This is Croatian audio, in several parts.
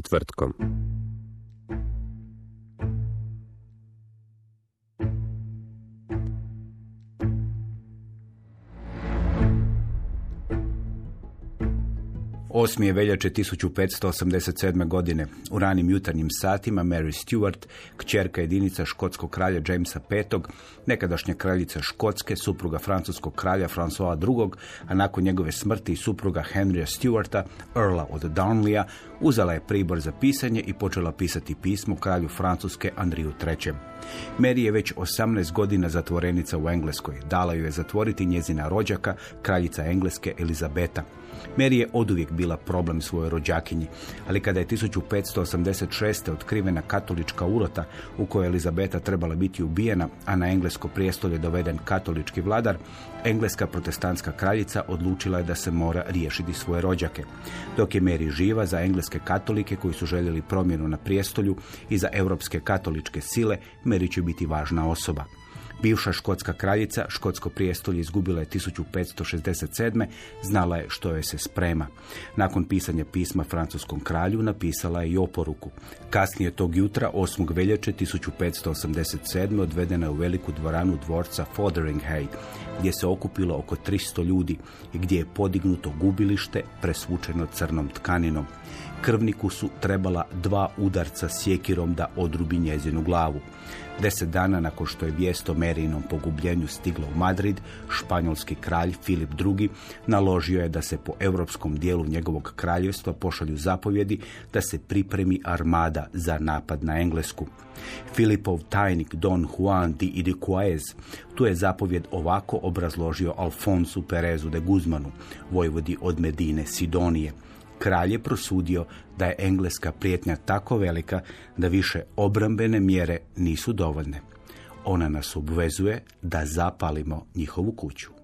Četvrtkom. Osmi je veljače 1587. godine. U ranim jutarnjim satima Mary Stuart, kćerka jedinica škotskog kralja Jamesa V, nekadašnja kraljica Škotske, supruga francuskog kralja François II, a nakon njegove smrti i supruga Henrya Stuarta, Earla od Darnleya, uzela je pribor za pisanje i počela pisati pismo kralju Francuske Andriju III. Mary je već 18 godina zatvorenica u Engleskoj. Dala ju je zatvoriti njezina rođaka, kraljica Engleske Elizabeta. Mary je oduvijek bila problem svojoj rođakinji, ali kada je 1586. otkrivena katolička urota u kojoj Elizabeta trebala biti ubijena, a na englesko prijestolje doveden katolički vladar, engleska protestantska kraljica odlučila je da se mora riješiti svoje rođake. Dok je Mary živa za engleske katolike koji su željeli promjenu na prijestolju i za europske katoličke sile, Mary će biti važna osoba. Bivša škotska kraljica, škotsko prijestolje izgubila je 1567. Znala je što joj se sprema. Nakon pisanja pisma francuskom kralju napisala je i oporuku. Kasnije tog jutra, 8. veljače 1587. odvedena je u veliku dvoranu dvorca Fotheringhay, gdje se okupilo oko 300 ljudi i gdje je podignuto gubilište presvučeno crnom tkaninom. Krvniku su trebala dva udarca sjekirom da odrubi njezinu glavu. Deset dana nakon što je vijest o Merijinom pogubljenju stigla u Madrid, španjolski kralj Filip II. naložio je da se po europskom dijelu njegovog kraljevstva pošalju zapovjedi da se pripremi armada za napad na Englesku. Filipov tajnik Don Juan de Idiquaez tu je zapovjed ovako obrazložio Alfonsu Perezu de Guzmanu, vojvodi od Medine Sidonije. Kralj je prosudio da je engleska prijetnja tako velika da više obrambene mjere nisu dovoljne. Ona nas obvezuje da zapalimo njihovu kuću.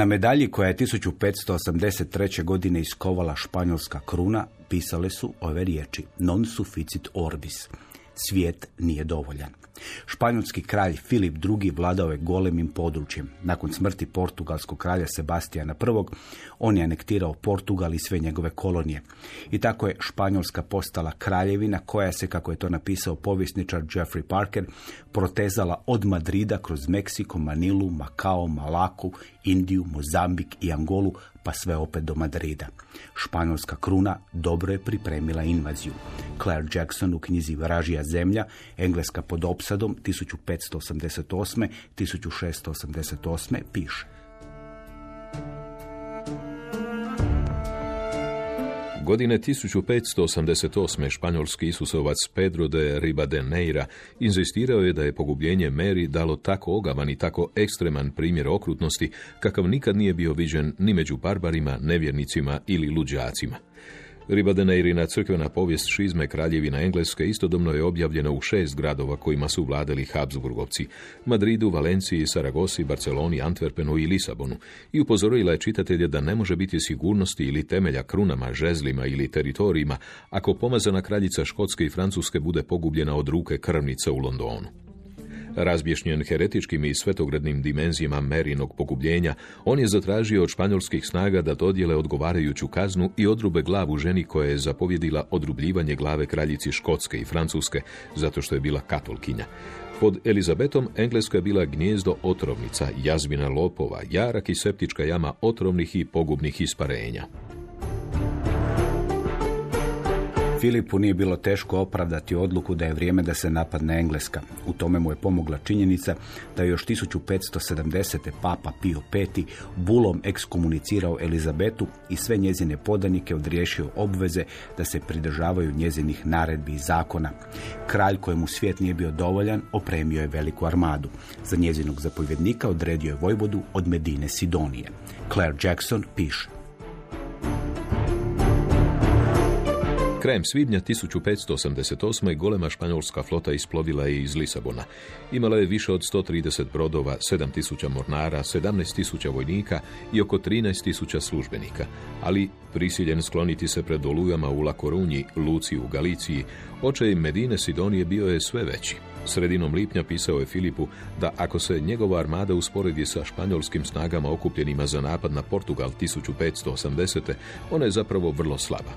Na medalji koja je 1583. godine iskovala španjolska kruna pisale su ove riječi Non sufficit orbis. Svijet nije dovoljan. Španjolski kralj Filip II. vladao je golemim područjem. Nakon smrti portugalskog kralja Sebastijana I. on je anektirao Portugal i sve njegove kolonije. I tako je Španjolska postala kraljevina koja se, kako je to napisao povjesničar Jeffrey Parker, protezala od Madrida kroz Meksiko, Manilu, Makao, Malaku, Indiju, Mozambik i Angolu, pa sve opet do Madrida. Španjolska kruna dobro je pripremila invaziju. Claire Jackson u knjizi Vražija zemlja, Engleska pod opsadom 1588. 1688. piše. Godine 1588. španjolski isusovac Pedro de Ribadeneira inzistirao je da je pogubljenje Meri dalo tako ogavan i tako ekstreman primjer okrutnosti kakav nikad nije bio viđen ni među barbarima, nevjernicima ili luđacima. Ribadeneirina crkvena povijest šizme kraljevina Engleske istodobno je objavljena u šest gradova kojima su vladali Habsburgovci, Madridu, Valenciji, Saragosi, Barceloni, Antwerpenu i Lisabonu i upozorila je čitatelje da ne može biti sigurnosti ili temelja krunama, žezlima ili teritorijima ako pomazana kraljica Škotske i Francuske bude pogubljena od ruke krvnica u Londonu. Razbješnjen heretičkim i svetogradnim dimenzijama Merinog pogubljenja, on je zatražio od španjolskih snaga da dodjele odgovarajuću kaznu i odrube glavu ženi koja je zapovjedila odrubljivanje glave kraljici Škotske i Francuske, zato što je bila katolkinja. Pod Elizabetom Engleska je bila gnjezdo otrovnica, jazbina lopova, jarak i septička jama otrovnih i pogubnih isparenja. Filipu nije bilo teško opravdati odluku da je vrijeme da se napadne Engleska. U tome mu je pomogla činjenica da je još 1570. papa Pio V. bulom ekskomunicirao Elizabetu i sve njezine podanike odriješio obveze da se pridržavaju njezinih naredbi i zakona. Kralj kojemu svijet nije bio dovoljan opremio je veliku armadu. Za njezinog zapovjednika odredio je vojvodu od Medine Sidonije. Claire Jackson piše. Krajem svibnja 1588. golema španjolska flota isplovila je iz Lisabona. Imala je više od 130 brodova, 7000 mornara, 17.000 vojnika i oko 13.000 službenika. Ali, prisiljen skloniti se pred olujama u Lakorunji, Luci u Galiciji, očaj Medine Sidonije bio je sve veći. Sredinom lipnja pisao je Filipu da ako se njegova armada usporedi sa španjolskim snagama okupljenima za napad na Portugal 1580. ona je zapravo vrlo slaba.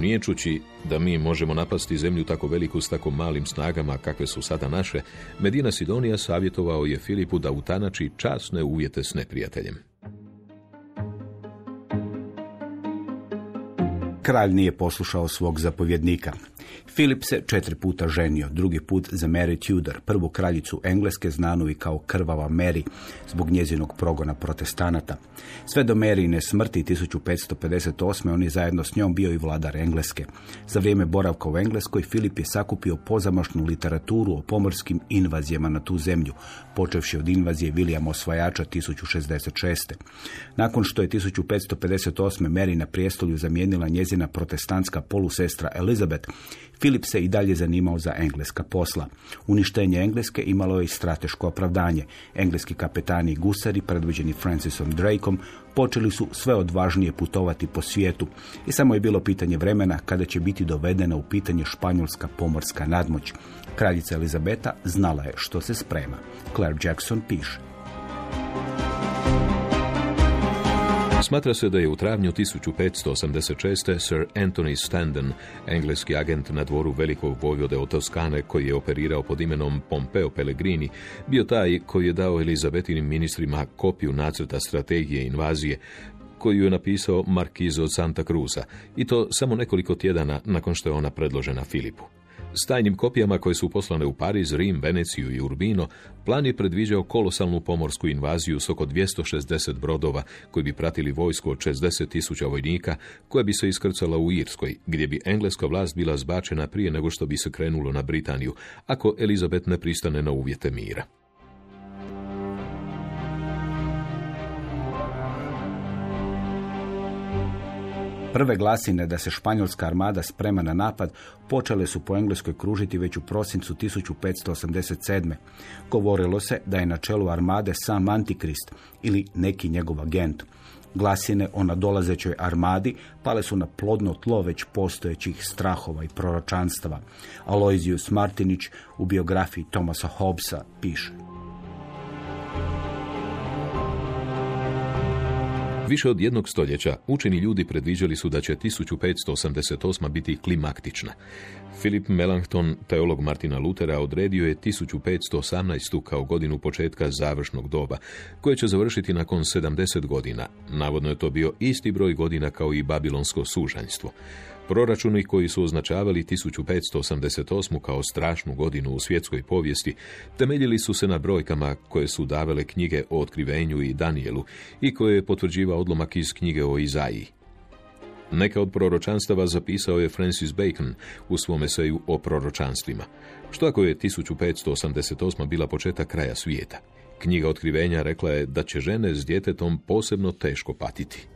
Niječući da mi možemo napasti zemlju tako veliku s tako malim snagama kakve su sada naše, Medina Sidonija savjetovao je Filipu da utanači časne uvjete s neprijateljem. Kralj nije poslušao svog zapovjednika. Filip se četiri puta ženio, drugi put za Mary Tudor, prvu kraljicu Engleske znanu i kao krvava Mary, zbog njezinog progona protestanata. Sve do Maryine smrti 1558. on je zajedno s njom bio i vladar Engleske. Za vrijeme boravka u Engleskoj Filip je sakupio pozamašnu literaturu o pomorskim invazijama na tu zemlju, počevši od invazije Vilijama Osvajača 1066. Nakon što je 1558. Mary na prijestolju zamijenila njezina protestantska polusestra Elizabeth, Filip se i dalje zanimao za engleska posla. Uništenje Engleske imalo je i strateško opravdanje. Engleski kapetani i gusari, predvođeni Francisom Drakeom, počeli su sve odvažnije putovati po svijetu i samo je bilo pitanje vremena kada će biti dovedena u pitanje španjolska pomorska nadmoć. Kraljica Elizabeta znala je što se sprema. Claire Jackson piše. Smatra se da je u travnju 1586. Sir Anthony Standen, engleski agent na dvoru velikog vojvode od Toskane koji je operirao pod imenom Pompeo Pellegrini, bio taj koji je dao Elizabetinim ministrima kopiju nacrta strategije invazije koju je napisao Markiz od Santa Cruza i to samo nekoliko tjedana nakon što je ona predložena Filipu. S tajnim kopijama koje su poslane u Pariz, Rim, Veneciju i Urbino, plan je predviđao kolosalnu pomorsku invaziju s oko 260 brodova koji bi pratili vojsku od 60 tisuća vojnika koja bi se iskrcala u Irskoj, gdje bi engleska vlast bila zbačena prije nego što bi se krenulo na Britaniju, ako Elizabet ne pristane na uvjete mira. Prve glasine da se španjolska armada sprema na napad počele su po Engleskoj kružiti već u prosincu 1587. Govorilo se da je na čelu armade sam Antikrist ili neki njegov agent. Glasine o nadolazećoj armadi pale su na plodno tlo već postojećih strahova i proročanstava. Aloysius Martinić u biografiji Thomasa Hobbesa piše. Više od jednog stoljeća učeni ljudi predviđali su da će 1588. biti klimaktična. Filip Melanchthon, teolog Martina Lutera, odredio je 1518. kao godinu početka završnog doba, koje će završiti nakon 70 godina. Navodno je to bio isti broj godina kao i babilonsko sužanjstvo. Proračuni koji su označavali 1588. kao strašnu godinu u svjetskoj povijesti temeljili su se na brojkama koje su davale knjige o otkrivenju i Danielu i koje je potvrđiva odlomak iz knjige o Izaiji. Neka od proročanstava zapisao je Francis Bacon u svom eseju o proročanstvima. Što ako je 1588. bila početak kraja svijeta? Knjiga otkrivenja rekla je da će žene s djetetom posebno teško patiti.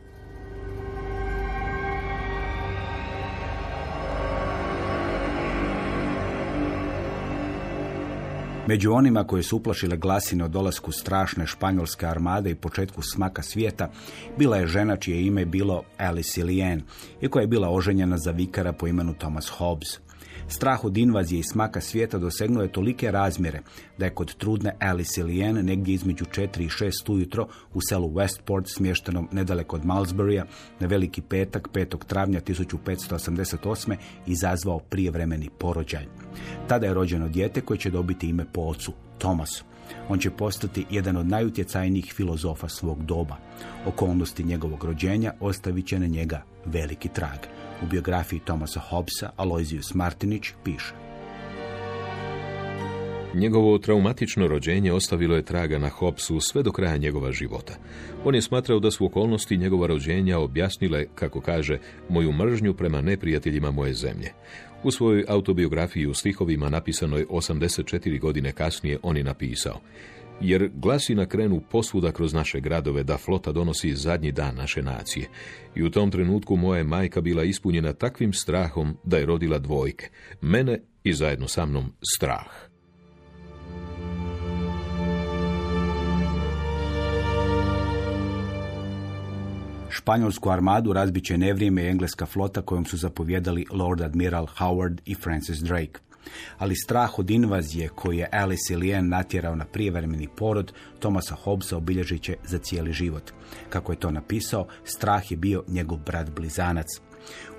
Među onima koje su uplašile glasine o dolasku strašne španjolske armade i početku smaka svijeta, bila je žena čije ime bilo Alice Ilian i koja je bila oženjena za vikara po imenu Thomas Hobbes. Strah od invazije i smaka svijeta dosegnuo je tolike razmjere da je kod trudne Alice Lien negdje između 4 i 6 ujutro u selu Westport smještenom nedaleko od Malsburya na veliki petak 5. travnja 1588. izazvao prijevremeni porođaj. Tada je rođeno dijete koje će dobiti ime po ocu, Thomas. On će postati jedan od najutjecajnijih filozofa svog doba. Okolnosti njegovog rođenja ostavit će na njega veliki trag. U biografiji Thomasa Hobbesa Aloysius Martinić piše. Njegovo traumatično rođenje ostavilo je traga na Hobbesu sve do kraja njegova života. On je smatrao da su okolnosti njegova rođenja objasnile, kako kaže, moju mržnju prema neprijateljima moje zemlje. U svojoj autobiografiji u stihovima napisanoj 84 godine kasnije on je napisao jer glasina krenu posvuda kroz naše gradove da flota donosi zadnji dan naše nacije. I u tom trenutku moja majka bila ispunjena takvim strahom da je rodila dvojke, mene i zajedno sa mnom strah. Španjolsku armadu razbit će nevrijeme engleska flota kojom su zapovjedali Lord Admiral Howard i Francis Drake. Ali strah od invazije koji je Alice Lien natjerao na prijevremeni porod Thomasa Hobbesa obilježit će za cijeli život. Kako je to napisao, strah je bio njegov brat blizanac.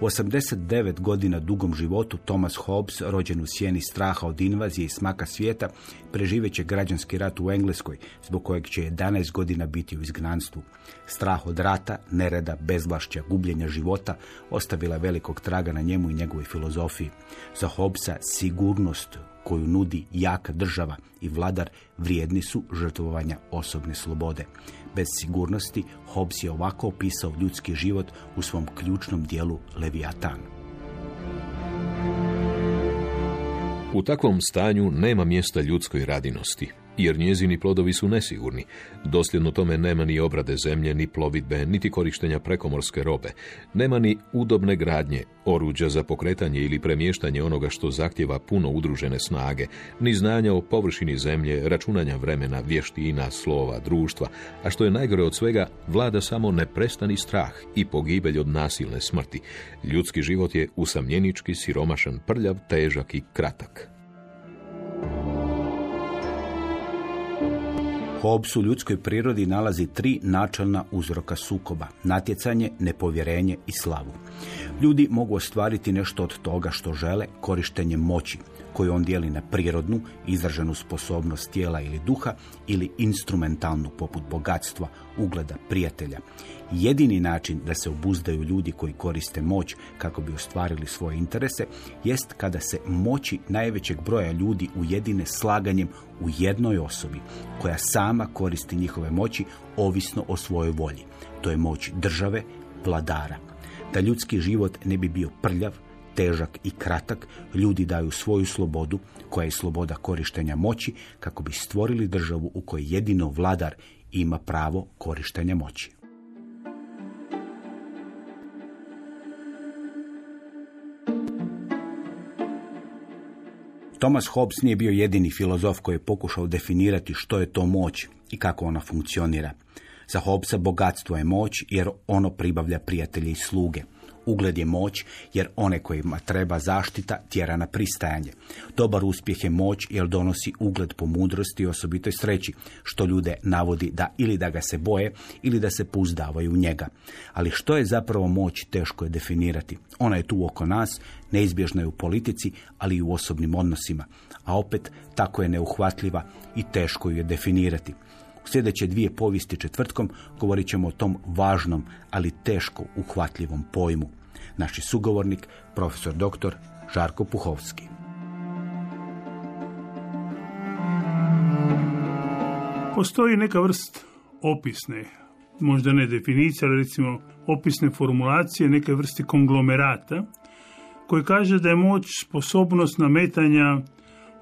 U 89 godina dugom životu Thomas Hobbes, rođen u sjeni straha od invazije i smaka svijeta, preživjet će građanski rat u Engleskoj, zbog kojeg će 11 godina biti u izgnanstvu. Strah od rata, nereda, bezvlašća, gubljenja života ostavila velikog traga na njemu i njegovoj filozofiji. Za Hobbesa sigurnost koju nudi jaka država i vladar vrijedni su žrtvovanja osobne slobode. Bez sigurnosti Hobbes je ovako opisao ljudski život u svom ključnom dijelu Leviatan. U takvom stanju nema mjesta ljudskoj radinosti jer njezini plodovi su nesigurni. Dosljedno tome nema ni obrade zemlje, ni plovidbe, niti korištenja prekomorske robe. Nema ni udobne gradnje, oruđa za pokretanje ili premještanje onoga što zahtjeva puno udružene snage, ni znanja o površini zemlje, računanja vremena, vještina, slova, društva, a što je najgore od svega, vlada samo neprestani strah i pogibelj od nasilne smrti. Ljudski život je usamljenički, siromašan, prljav, težak i kratak. Hobbes u ljudskoj prirodi nalazi tri načelna uzroka sukoba. Natjecanje, nepovjerenje i slavu. Ljudi mogu ostvariti nešto od toga što žele korištenjem moći, koju on dijeli na prirodnu, izraženu sposobnost tijela ili duha, ili instrumentalnu, poput bogatstva, ugleda, prijatelja. Jedini način da se obuzdaju ljudi koji koriste moć kako bi ostvarili svoje interese jest kada se moći najvećeg broja ljudi ujedine slaganjem u jednoj osobi koja sama koristi njihove moći ovisno o svojoj volji. To je moć države, vladara. Da ljudski život ne bi bio prljav, težak i kratak, ljudi daju svoju slobodu, koja je sloboda korištenja moći, kako bi stvorili državu u kojoj jedino vladar ima pravo korištenja moći. Thomas Hobbes nije bio jedini filozof koji je pokušao definirati što je to moć i kako ona funkcionira. Za Hobbesa bogatstvo je moć jer ono pribavlja prijatelje i sluge. Ugled je moć jer one kojima treba zaštita tjera na pristajanje. Dobar uspjeh je moć jer donosi ugled po mudrosti i osobitoj sreći, što ljude navodi da ili da ga se boje ili da se pouzdavaju u njega. Ali što je zapravo moć teško je definirati. Ona je tu oko nas, neizbježna je u politici, ali i u osobnim odnosima. A opet tako je neuhvatljiva i teško ju je definirati. U sljedeće dvije povijesti četvrtkom govorit ćemo o tom važnom, ali teško uhvatljivom pojmu. Naši sugovornik, profesor dr. Žarko Puhovski. Postoji neka vrst opisne, možda ne definicija, ali recimo opisne formulacije, neke vrste konglomerata, koji kaže da je moć sposobnost nametanja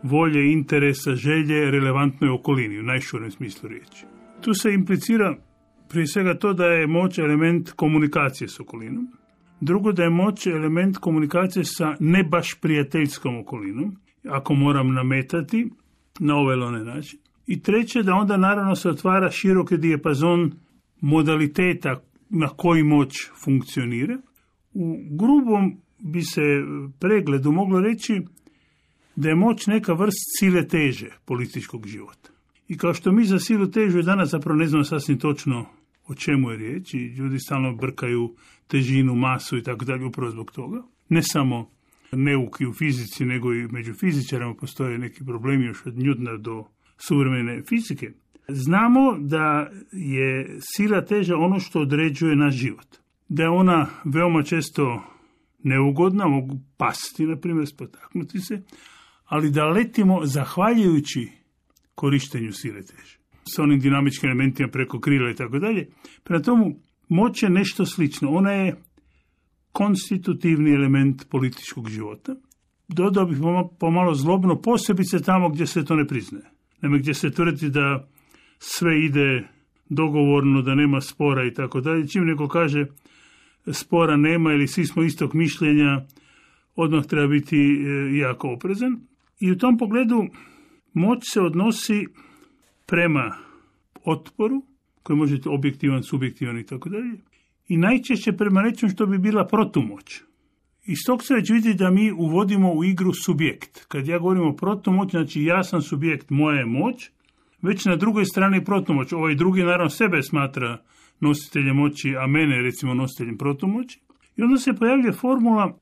volje, interesa, želje relevantnoj okolini, u najšurem smislu riječi. Tu se implicira prije svega to da je moć element komunikacije s okolinom, drugo da je moć element komunikacije sa ne baš prijateljskom okolinom, ako moram nametati na ovaj ili onaj način. I treće da onda naravno se otvara široki dijepazon modaliteta na koji moć funkcionira. U grubom bi se pregledu moglo reći da je moć neka vrst sile teže političkog života. I kao što mi za silu težu danas zapravo ne znamo sasvim točno o čemu je riječ i ljudi stalno brkaju težinu, masu i tako dalje upravo zbog toga. Ne samo neuki u fizici, nego i među fizičarama postoje neki problemi još od Newtona do suvremene fizike. Znamo da je sila teža ono što određuje naš život. Da je ona veoma često neugodna, mogu pasti, na primjer, spotaknuti se, ali da letimo zahvaljujući korištenju sile teže. S onim dinamičkim elementima preko krila i tako dalje. Prema tomu, moć je nešto slično. Ona je konstitutivni element političkog života. Dodao bih pomalo zlobno, posebice tamo gdje se to ne priznaje. Naime, gdje se tvrdi da sve ide dogovorno, da nema spora i tako dalje. Čim neko kaže spora nema ili svi smo istog mišljenja, odmah treba biti e, jako oprezan. I u tom pogledu moć se odnosi prema otporu, koji može biti objektivan, subjektivan i tako dalje, i najčešće prema nečem što bi bila protumoć. Iz tog se već vidi da mi uvodimo u igru subjekt. Kad ja govorim o protumoć, znači ja sam subjekt, moja je moć, već na drugoj strani protumoć. Ovaj drugi naravno sebe smatra nositeljem moći, a mene recimo nositeljem protumoći. I onda se pojavlja formula,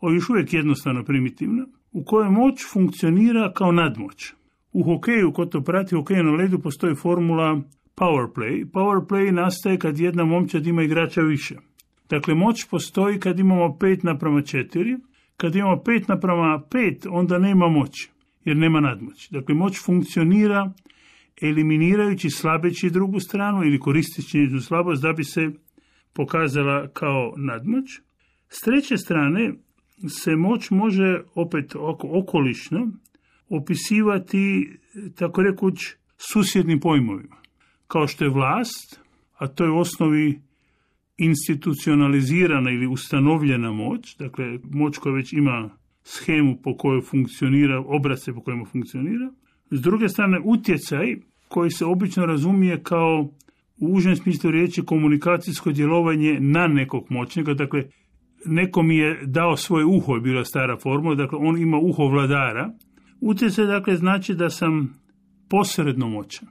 o još uvijek jednostavno primitivna, u kojoj moć funkcionira kao nadmoć. U hokeju, ko to prati hokej na ledu, postoji formula power play. Power play nastaje kad jedna momčad ima igrača više. Dakle, moć postoji kad imamo 5 naprama 4. Kad imamo 5 naprama 5, onda nema moći, jer nema nadmoći. Dakle, moć funkcionira eliminirajući slabeći drugu stranu ili koristeći njezinu slabost da bi se pokazala kao nadmoć. S treće strane se moć može opet okolišno opisivati tako rekuć susjednim pojmovima. Kao što je vlast, a to je u osnovi institucionalizirana ili ustanovljena moć, dakle moć koja već ima schemu po kojoj funkcionira, obrace po kojima funkcionira. S druge strane, utjecaj koji se obično razumije kao u užem smislu riječi komunikacijsko djelovanje na nekog moćnika, dakle neko je dao svoje uho, je bila stara formula, dakle on ima uho vladara. Utjecaj dakle znači da sam posredno moćan.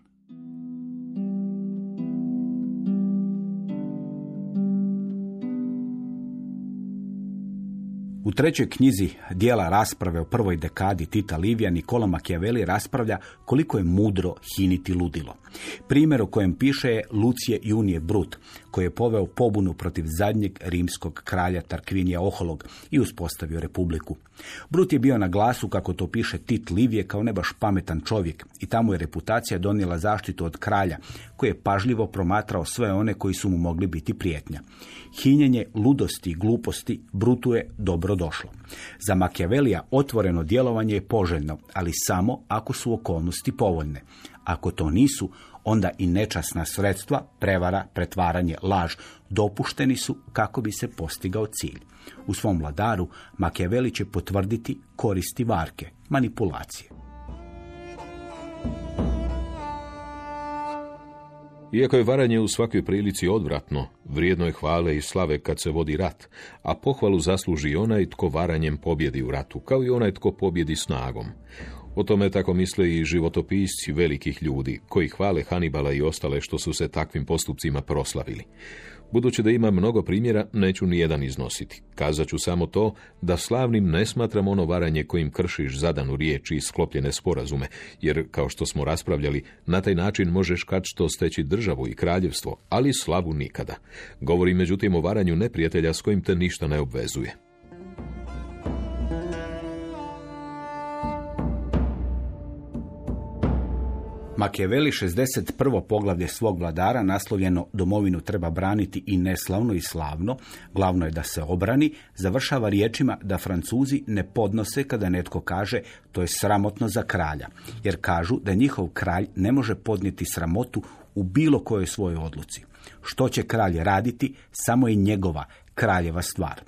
U trećoj knjizi dijela rasprave o prvoj dekadi Tita Livija Nikola Machiavelli raspravlja koliko je mudro hiniti ludilo. Primjer o kojem piše je Lucije Junije Brut, koji je poveo pobunu protiv zadnjeg rimskog kralja Tarkvinija Oholog i uspostavio republiku. Brut je bio na glasu, kako to piše Tit Livije, kao ne baš pametan čovjek i tamo je reputacija donijela zaštitu od kralja, koji je pažljivo promatrao sve one koji su mu mogli biti prijetnja. Hinjenje ludosti i gluposti Brutu je dobro došlo. Za Machiavellija otvoreno djelovanje je poželjno, ali samo ako su okolnosti povoljne. Ako to nisu, onda i nečasna sredstva, prevara, pretvaranje, laž dopušteni su kako bi se postigao cilj. U svom vladaru Machiavelli će potvrditi koristi varke, manipulacije. Iako je varanje u svakoj prilici odvratno, vrijedno je hvale i slave kad se vodi rat, a pohvalu zasluži onaj tko varanjem pobjedi u ratu, kao i onaj tko pobjedi snagom. O tome tako misle i životopisci velikih ljudi, koji hvale Hanibala i ostale što su se takvim postupcima proslavili. Budući da ima mnogo primjera, neću ni jedan iznositi. Kazat ću samo to da slavnim ne smatram ono varanje kojim kršiš zadanu riječ i sklopljene sporazume, jer, kao što smo raspravljali, na taj način možeš kad što steći državu i kraljevstvo, ali slavu nikada. Govori međutim o varanju neprijatelja s kojim te ništa ne obvezuje. Machiavelli 61. poglavlje svog vladara naslovljeno Domovinu treba braniti i neslavno i slavno, glavno je da se obrani, završava riječima da Francuzi ne podnose kada netko kaže to je sramotno za kralja, jer kažu da njihov kralj ne može podnijeti sramotu u bilo kojoj svojoj odluci. Što će kralj raditi, samo je njegova kraljeva stvar.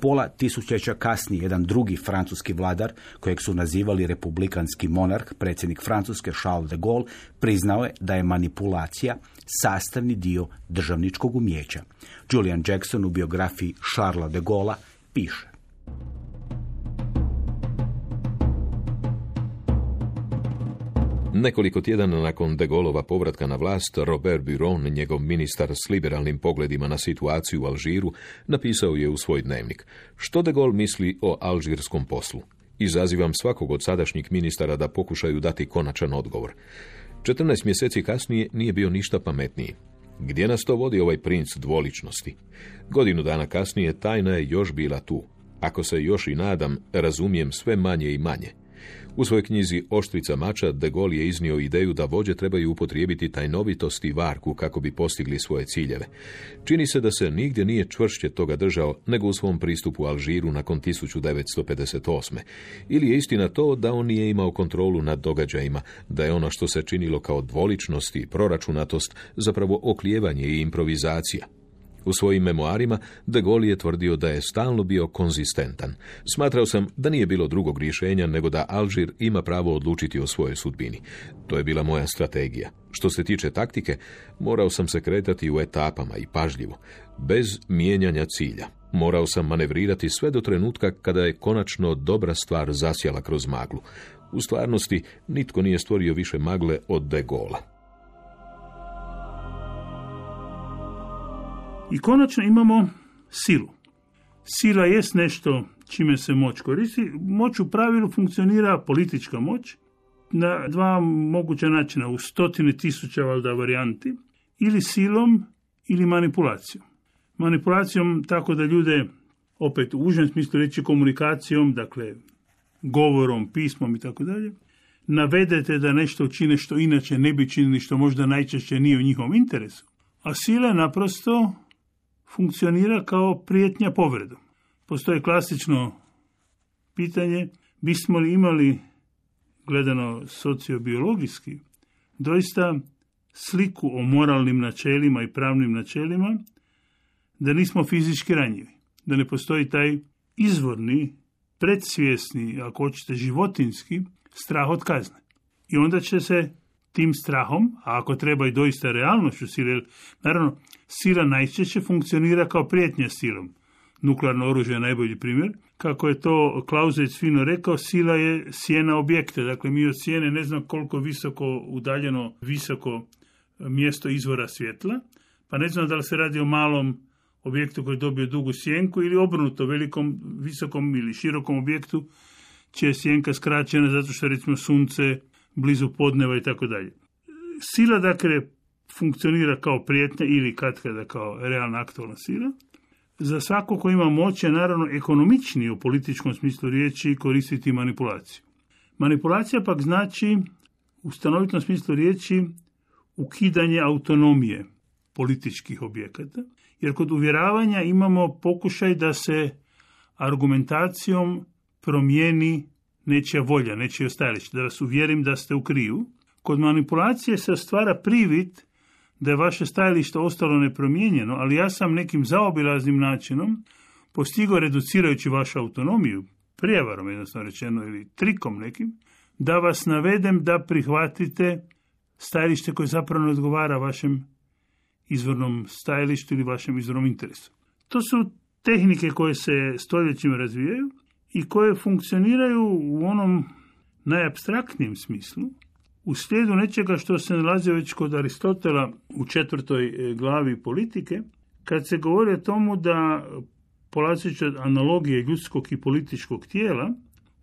Pola tisućeća kasnije jedan drugi francuski vladar, kojeg su nazivali republikanski monarh, predsjednik Francuske Charles de Gaulle, priznao je da je manipulacija sastavni dio državničkog umjeća. Julian Jackson u biografiji Charlesa de Gaulle piše. Nekoliko tjedana nakon de Gaulleova povratka na vlast, Robert Buron, njegov ministar s liberalnim pogledima na situaciju u Alžiru, napisao je u svoj dnevnik. Što de Gaulle misli o alžirskom poslu? Izazivam svakog od sadašnjih ministara da pokušaju dati konačan odgovor. 14 mjeseci kasnije nije bio ništa pametniji. Gdje nas to vodi ovaj princ dvoličnosti? Godinu dana kasnije tajna je još bila tu. Ako se još i nadam, razumijem sve manje i manje. U svojoj knjizi Oštrica mača de Gaulle je iznio ideju da vođe trebaju upotrijebiti tajnovitost i varku kako bi postigli svoje ciljeve. Čini se da se nigdje nije čvršće toga držao nego u svom pristupu Alžiru nakon 1958. Ili je istina to da on nije imao kontrolu nad događajima, da je ono što se činilo kao dvoličnost i proračunatost zapravo oklijevanje i improvizacija. U svojim memoarima de Gaulle je tvrdio da je stalno bio konzistentan. Smatrao sam da nije bilo drugog rješenja nego da Alžir ima pravo odlučiti o svojoj sudbini. To je bila moja strategija. Što se tiče taktike, morao sam se kretati u etapama i pažljivo, bez mijenjanja cilja. Morao sam manevrirati sve do trenutka kada je konačno dobra stvar zasjala kroz maglu. U stvarnosti, nitko nije stvorio više magle od de Gaulle. I konačno imamo silu. Sila jest nešto čime se moć koristi. Moć u pravilu funkcionira politička moć na dva moguća načina, u stotine tisuća valda varijanti, ili silom ili manipulacijom. Manipulacijom tako da ljude, opet u užem smislu reći komunikacijom, dakle govorom, pismom i tako dalje, navedete da nešto učine što inače ne bi činili, što možda najčešće nije u njihovom interesu. A sila naprosto funkcionira kao prijetnja povredom. Postoje klasično pitanje, bismo li imali, gledano sociobiologijski, doista sliku o moralnim načelima i pravnim načelima, da nismo fizički ranjivi, da ne postoji taj izvorni, predsvjesni, ako hoćete životinski, strah od kazne. I onda će se tim strahom, a ako treba i doista realnošću sile, naravno, sila najčešće funkcionira kao prijetnja silom. Nuklearno oružje je najbolji primjer. Kako je to Klauzec fino rekao, sila je sjena objekta. Dakle, mi od sjene ne znam koliko visoko udaljeno visoko mjesto izvora svjetla, pa ne znam da li se radi o malom objektu koji dobio dugu sjenku ili obrnuto velikom, visokom ili širokom objektu će je sjenka skraćena zato što recimo sunce blizu podneva i tako dalje. Sila dakle funkcionira kao prijetnja ili kad kada kao realna aktualna sila. Za svako ko ima moć je naravno ekonomičniji u političkom smislu riječi koristiti manipulaciju. Manipulacija pak znači u stanovitom smislu riječi ukidanje autonomije političkih objekata, jer kod uvjeravanja imamo pokušaj da se argumentacijom promijeni nečija volja, nečije stajalište, da vas uvjerim da ste u kriju. Kod manipulacije se stvara privid da je vaše stajalište ostalo nepromijenjeno, ali ja sam nekim zaobilaznim načinom postigao reducirajući vašu autonomiju, prijevarom jednostavno rečeno ili trikom nekim, da vas navedem da prihvatite stajalište koje zapravo ne odgovara vašem izvornom stajalištu ili vašem izvornom interesu. To su tehnike koje se stoljećima razvijaju i koje funkcioniraju u onom najabstraktnijem smislu, u slijedu nečega što se nalazi već kod Aristotela u četvrtoj e, glavi politike, kad se govori o tomu da polazeći od analogije ljudskog i političkog tijela,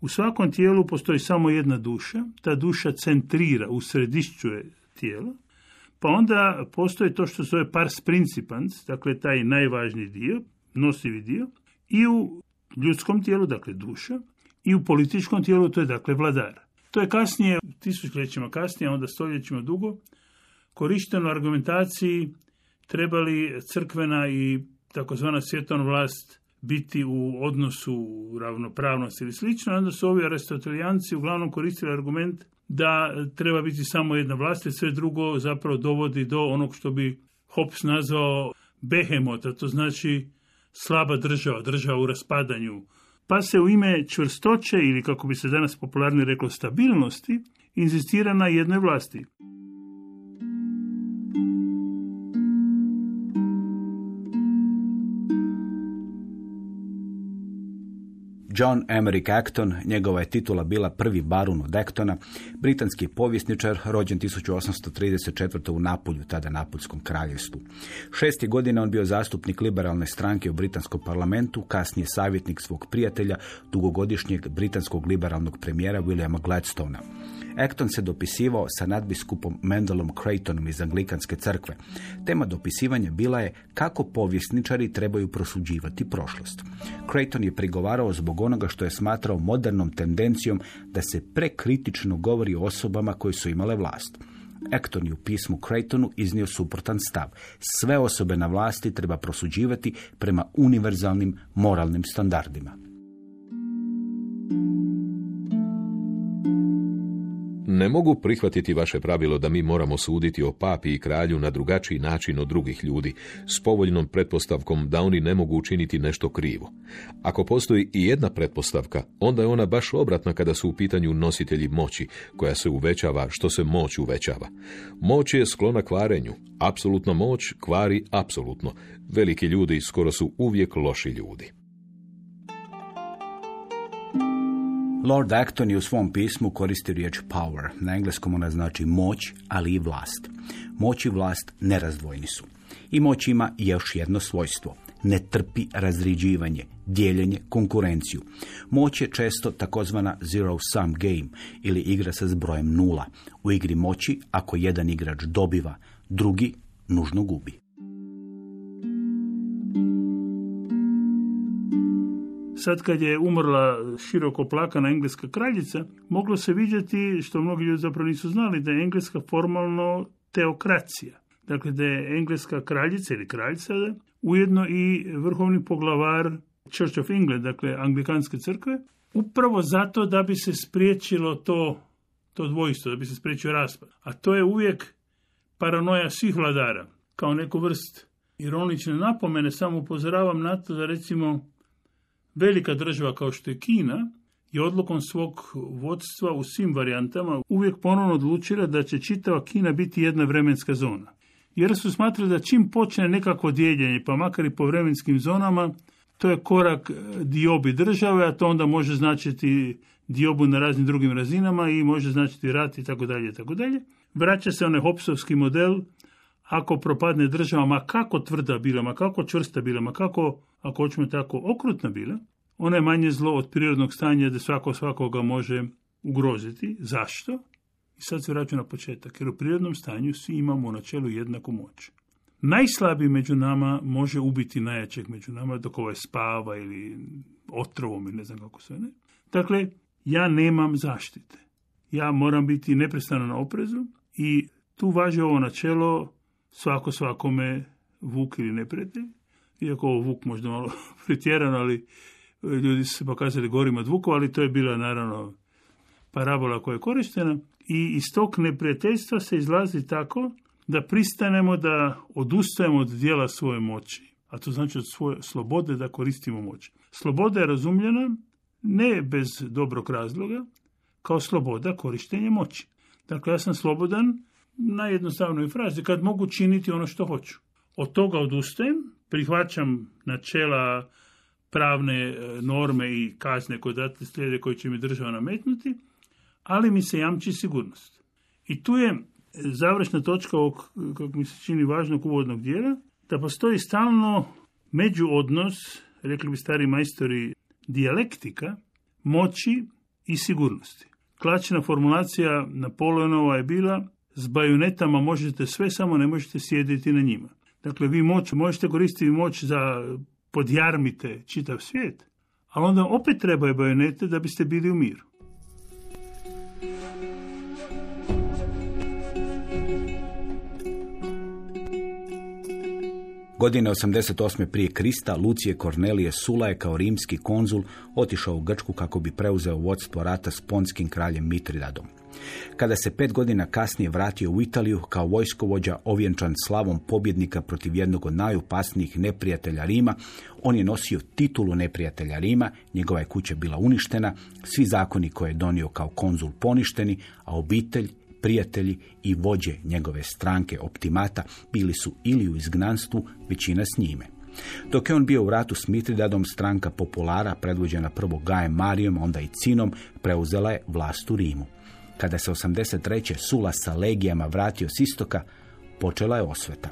u svakom tijelu postoji samo jedna duša, ta duša centrira, usredišćuje tijelo, pa onda postoji to što zove pars principans, dakle taj najvažniji dio, nosivi dio, i u ljudskom tijelu, dakle duša, i u političkom tijelu, to je dakle vladar. To je kasnije, tisućljećima kasnije, onda stoljećima dugo, korišteno argumentaciji trebali crkvena i takozvana svjetovna vlast biti u odnosu ravnopravnosti ili slično, onda su ovi aristotelijanci uglavnom koristili argument da treba biti samo jedna vlast, i sve drugo zapravo dovodi do onog što bi Hobbes nazvao behemota, to znači slaba država, država u raspadanju, pa se u ime čvrstoće ili kako bi se danas popularno reklo stabilnosti, inzistira na jednoj vlasti. John Emerick Acton, njegova je titula bila prvi barun od Actona, britanski povjesničar, rođen 1834. u Napolju, tada Napoljskom kraljevstvu. Šesti godine on bio zastupnik liberalne stranke u britanskom parlamentu, kasnije savjetnik svog prijatelja, dugogodišnjeg britanskog liberalnog premijera Williama Gladstona. Acton se dopisivao sa nadbiskupom Mendelom Creightonom iz Anglikanske crkve. Tema dopisivanja bila je kako povjesničari trebaju prosuđivati prošlost. Creighton je prigovarao zbog onoga što je smatrao modernom tendencijom da se prekritično govori o osobama koje su imale vlast. Acton je u pismu Creightonu iznio suprotan stav. Sve osobe na vlasti treba prosuđivati prema univerzalnim moralnim standardima. Ne mogu prihvatiti vaše pravilo da mi moramo suditi o papi i kralju na drugačiji način od drugih ljudi, s povoljnom pretpostavkom da oni ne mogu učiniti nešto krivo. Ako postoji i jedna pretpostavka, onda je ona baš obratna kada su u pitanju nositelji moći, koja se uvećava što se moć uvećava. Moć je sklona kvarenju. Apsolutna moć kvari apsolutno. Veliki ljudi skoro su uvijek loši ljudi. Lord Acton je u svom pismu koristi riječ power. Na engleskom ona znači moć, ali i vlast. Moć i vlast nerazdvojni su. I moć ima još jedno svojstvo. Ne trpi razriđivanje, dijeljenje, konkurenciju. Moć je često takozvana zero sum game ili igra sa zbrojem nula. U igri moći, ako jedan igrač dobiva, drugi nužno gubi. Sad kad je umrla široko plakana engleska kraljica, moglo se vidjeti, što mnogi ljudi zapravo nisu znali, da je engleska formalno teokracija. Dakle, da je engleska kraljica ili kraljica ujedno i vrhovni poglavar Church of England, dakle anglikanske crkve, upravo zato da bi se spriječilo to, to dvojstvo, da bi se spriječio raspad. A to je uvijek paranoja svih vladara, kao neku vrst ironične napomene, samo upozoravam na to da recimo Velika država kao što je Kina je odlukom svog vodstva u svim varijantama uvijek ponovno odlučila da će čitava Kina biti jedna vremenska zona. Jer su smatrali da čim počne nekako dijeljenje, pa makar i po vremenskim zonama, to je korak diobi države, a to onda može značiti diobu na raznim drugim razinama i može značiti rat i tako dalje tako dalje. Vraća se onaj hopsovski model ako propadne država, ma kako tvrda bila, ma kako čvrsta bila, ma kako, ako hoćemo tako, okrutna bila, ona je manje zlo od prirodnog stanja da svako svakoga može ugroziti. Zašto? I sad se vraćam na početak, jer u prirodnom stanju svi imamo u načelu jednaku moć. Najslabiji među nama može ubiti najjačeg među nama dok ovaj spava ili otrovom ili ne znam kako se ne. Dakle, ja nemam zaštite. Ja moram biti neprestano na oprezu i tu važi ovo načelo svako svakome vuk ili neprijatelj. Iako ovo vuk možda malo pretjeran, ali ljudi su se pokazali gorima od ali to je bila naravno parabola koja je korištena. I iz tog neprijateljstva se izlazi tako da pristanemo da odustajemo od dijela svoje moći. A to znači od svoje slobode da koristimo moć. Sloboda je razumljena ne bez dobrog razloga, kao sloboda korištenja moći. Dakle, ja sam slobodan najjednostavnoj frazi, kad mogu činiti ono što hoću. Od toga odustajem, prihvaćam načela pravne e, norme i kazne koje dati slijede koje će mi država nametnuti, ali mi se jamči sigurnost. I tu je završna točka ovog, kako mi se čini, važnog uvodnog dijela, da postoji stalno međuodnos, rekli bi stari majstori, dijalektika, moći i sigurnosti. Klačna formulacija Napoleonova je bila s bajunetama možete sve, samo ne možete sjediti na njima. Dakle, vi moć, možete koristiti moć za podjarmite čitav svijet, ali onda opet trebaju bajonete da biste bili u miru. Godine 88. prije Krista Lucije Kornelije Sula je kao rimski konzul otišao u Grčku kako bi preuzeo vodstvo rata s ponskim kraljem Mitridadom. Kada se pet godina kasnije vratio u Italiju kao vojskovođa ovjenčan slavom pobjednika protiv jednog od najopasnijih neprijatelja Rima, on je nosio titulu neprijatelja Rima, njegova je kuća bila uništena, svi zakoni koje je donio kao konzul poništeni, a obitelj, prijatelji i vođe njegove stranke optimata bili su ili u izgnanstvu, većina s njime. Dok je on bio u ratu s Mitridadom, stranka Populara, predvođena prvo Gajem Marijom, onda i Cinom, preuzela je vlast u Rimu. Kada se 83. Sula sa legijama vratio s istoka, počela je osveta.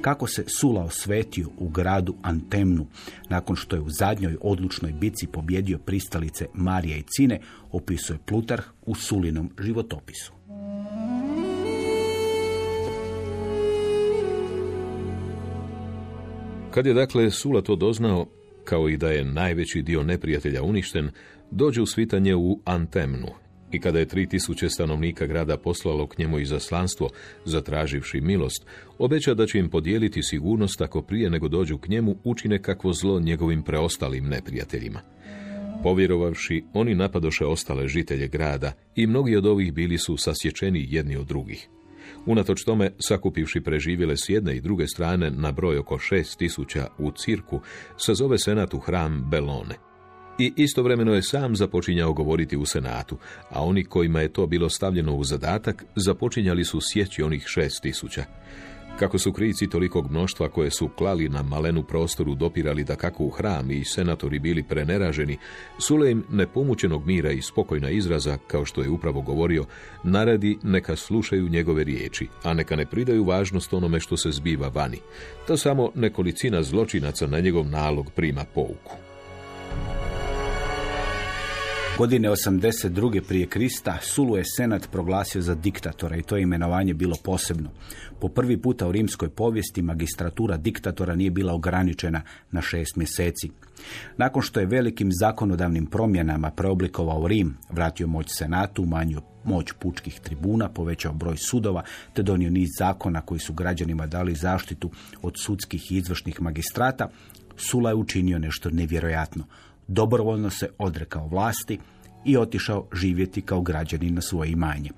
Kako se Sula osvetio u gradu Antemnu, nakon što je u zadnjoj odlučnoj bici pobjedio pristalice Marija i Cine, opisuje Plutarh u Sulinom životopisu. Kad je dakle Sula to doznao, kao i da je najveći dio neprijatelja uništen, dođe u svitanje u Antemnu i kada je tri tisuće stanovnika grada poslalo k njemu izaslanstvo, zatraživši milost, obeća da će im podijeliti sigurnost ako prije nego dođu k njemu učine kakvo zlo njegovim preostalim neprijateljima. Povjerovavši, oni napadoše ostale žitelje grada i mnogi od ovih bili su sasječeni jedni od drugih. Unatoč tome, sakupivši preživjele s jedne i druge strane na broj oko šest tisuća u cirku, sazove senat u hram Belone. I istovremeno je sam započinjao govoriti u senatu, a oni kojima je to bilo stavljeno u zadatak, započinjali su sjeći onih šest tisuća. Kako su krici tolikog mnoštva koje su klali na malenu prostoru dopirali da kako u hram i senatori bili preneraženi, Sule im nepomućenog mira i spokojna izraza, kao što je upravo govorio, naradi neka slušaju njegove riječi, a neka ne pridaju važnost onome što se zbiva vani. To samo nekolicina zločinaca na njegov nalog prima pouku. Godine 82. prije Krista Sulu je senat proglasio za diktatora i to je imenovanje bilo posebno. Po prvi puta u rimskoj povijesti magistratura diktatora nije bila ograničena na šest mjeseci. Nakon što je velikim zakonodavnim promjenama preoblikovao Rim, vratio moć senatu, umanjio moć pučkih tribuna, povećao broj sudova, te donio niz zakona koji su građanima dali zaštitu od sudskih i izvršnih magistrata, Sula je učinio nešto nevjerojatno dobrovoljno se odrekao vlasti i otišao živjeti kao građanin na svoje imanje.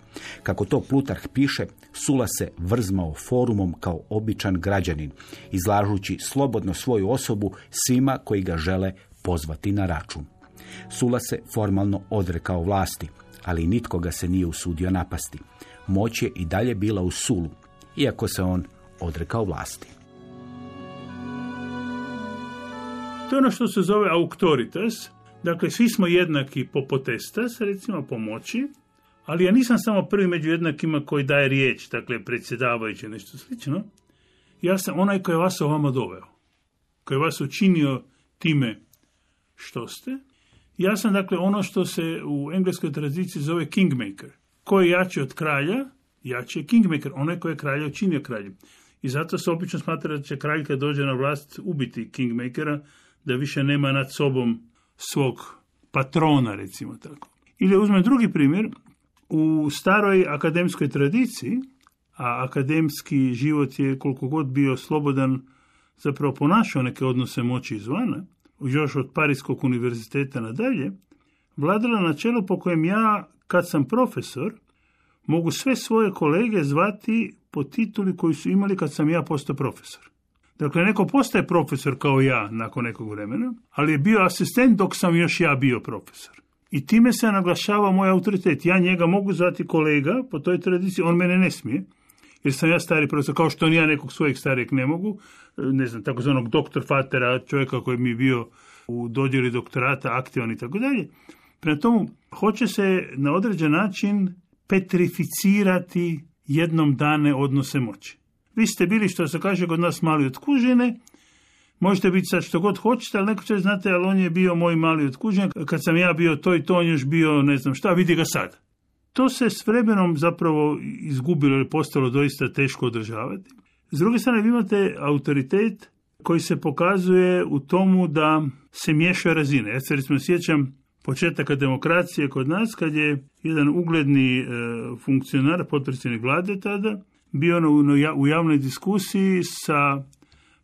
Kako to Plutarh piše, Sula se vrzmao forumom kao običan građanin, izlažući slobodno svoju osobu svima koji ga žele pozvati na račun. Sula se formalno odrekao vlasti, ali nitko ga se nije usudio napasti. Moć je i dalje bila u Sulu, iako se on odrekao vlasti. To je ono što se zove auctoritas, dakle svi smo jednaki po potestas, recimo po moći, ali ja nisam samo prvi među jednakima koji daje riječ, dakle predsjedavajući nešto slično. Ja sam onaj koji je vas ovamo doveo, koji je vas učinio time što ste. Ja sam dakle ono što se u engleskoj tradiciji zove kingmaker. Ko je jači od kralja, jači je kingmaker, onaj koji je kralja učinio kraljem. I zato se obično smatra da će kralj kad dođe na vlast ubiti kingmakera, da više nema nad sobom svog patrona, recimo tako. Ili uzmem drugi primjer, u staroj akademskoj tradiciji, a akademski život je koliko god bio slobodan, zapravo ponašao neke odnose moći izvana, još od Parijskog univerziteta nadalje, vladala načelo po kojem ja, kad sam profesor, mogu sve svoje kolege zvati po tituli koji su imali kad sam ja postao profesor. Dakle, neko postaje profesor kao ja nakon nekog vremena, ali je bio asistent dok sam još ja bio profesor. I time se naglašava moj autoritet. Ja njega mogu zvati kolega po toj tradiciji, on mene ne smije, jer sam ja stari profesor, kao što ni ja nekog svojeg starijeg ne mogu, ne znam, takozvanog doktor Fatera, čovjeka koji mi je bio u dodjeli doktorata, aktivan i tako dalje. Prema tomu, hoće se na određen način petrificirati jednom dane odnose moći. Vi ste bili, što se kaže kod nas, mali od kužine, možete biti sad što god hoćete, ali neko će znate, ali on je bio moj mali od kužine, kad sam ja bio to i to, on još bio ne znam šta, vidi ga sad. To se s vremenom zapravo izgubilo ili postalo doista teško održavati. S druge strane, vi imate autoritet koji se pokazuje u tomu da se miješaju razine. Ja se recimo sjećam početaka demokracije kod nas, kad je jedan ugledni e, funkcionar, potpredsjednik vlade tada, bio u javnoj diskusiji sa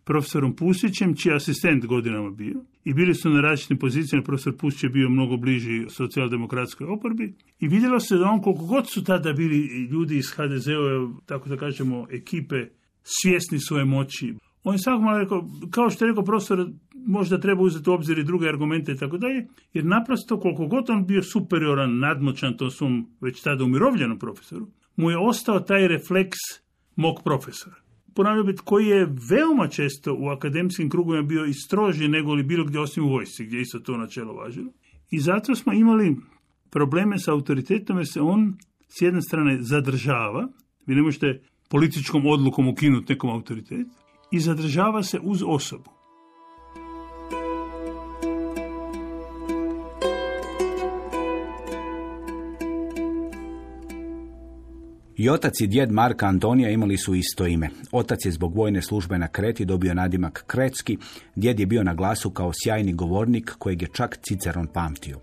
profesorom Pusićem, čiji je asistent godinama bio. I bili su na različitim pozicijama, profesor Pusić je bio mnogo bliži socijaldemokratskoj oporbi. I vidjelo se da on koliko god su tada bili ljudi iz HDZ-ove, tako da kažemo, ekipe, svjesni svoje moći. On je svakako rekao, kao što je rekao profesor, možda treba uzeti u obzir i druge argumente i tako dalje, jer naprosto koliko god on bio superioran, nadmoćan tom svom već tada umirovljenom profesoru, mu je ostao taj refleks mog profesora. ponavljam opet, koji je veoma često u akademskim krugovima bio i stroži nego li bilo gdje osim u vojsci, gdje je isto to načelo važilo. I zato smo imali probleme sa autoritetom jer se on s jedne strane zadržava, vi ne možete političkom odlukom ukinuti nekom autoritet, i zadržava se uz osobu. I otac i djed Marka Antonija imali su isto ime. Otac je zbog vojne službe na Kreti dobio nadimak Kretski, djed je bio na glasu kao sjajni govornik kojeg je čak Ciceron pamtio.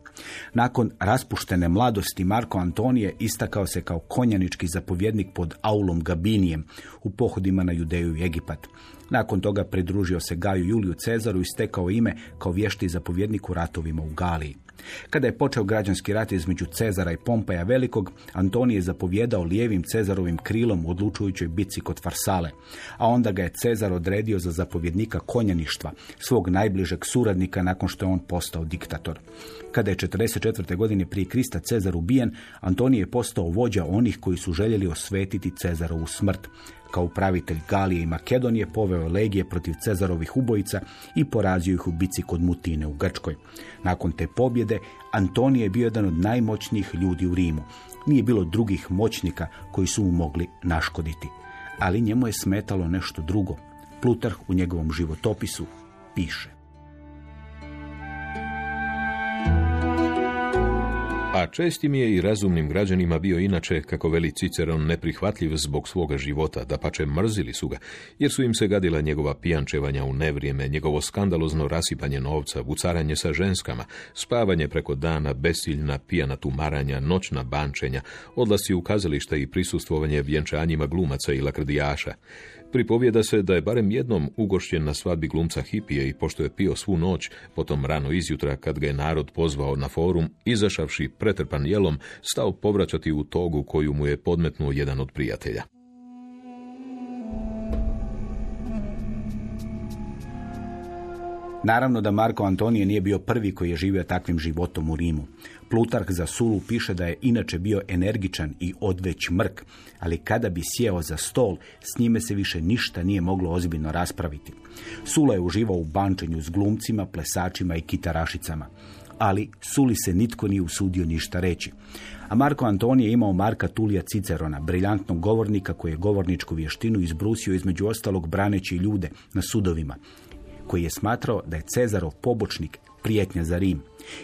Nakon raspuštene mladosti Marko Antonije istakao se kao konjanički zapovjednik pod Aulom Gabinijem u pohodima na Judeju i Egipat. Nakon toga pridružio se Gaju Juliju Cezaru i stekao ime kao vješti zapovjednik u ratovima u Galiji. Kada je počeo građanski rat između Cezara i Pompeja Velikog, Antonije je zapovjedao lijevim Cezarovim krilom u odlučujućoj bitci kod Farsale, a onda ga je Cezar odredio za zapovjednika konjaništva, svog najbližeg suradnika nakon što je on postao diktator. Kada je 44. godine prije Krista Cezar ubijen, Antonije je postao vođa onih koji su željeli osvetiti Cezarovu smrt. Kao upravitelj Galije i Makedonije poveo legije protiv Cezarovih ubojica i porazio ih u bici kod Mutine u Grčkoj. Nakon te pobjede, Antonije je bio jedan od najmoćnijih ljudi u Rimu. Nije bilo drugih moćnika koji su mu mogli naškoditi. Ali njemu je smetalo nešto drugo. Plutarh u njegovom životopisu piše. Čestim je i razumnim građanima bio inače, kako veli Ciceron, neprihvatljiv zbog svoga života, da pače mrzili su ga, jer su im se gadila njegova pijančevanja u nevrijeme, njegovo skandalozno rasipanje novca, vucaranje sa ženskama, spavanje preko dana, besiljna, pijana tumaranja, noćna bančenja, odlasci u kazališta i prisustvovanje vjenčanjima glumaca i lakrdijaša. Pripovijeda se da je barem jednom ugošćen na svadbi glumca Hipije i pošto je pio svu noć, potom rano izjutra kad ga je narod pozvao na forum, izašavši pretrpan jelom, stao povraćati u togu koju mu je podmetnuo jedan od prijatelja. Naravno da Marko Antonije nije bio prvi koji je živio takvim životom u Rimu. Plutarh za Sulu piše da je inače bio energičan i odveć mrk, ali kada bi sjeo za stol, s njime se više ništa nije moglo ozbiljno raspraviti. Sula je uživao u bančenju s glumcima, plesačima i kitarašicama. Ali Suli se nitko nije usudio ništa reći. A Marko Antonije je imao Marka Tulija Cicerona, briljantnog govornika koji je govorničku vještinu izbrusio između ostalog braneći ljude na sudovima koji je smatrao da je Cezarov pobočnik prijetnja za Rim.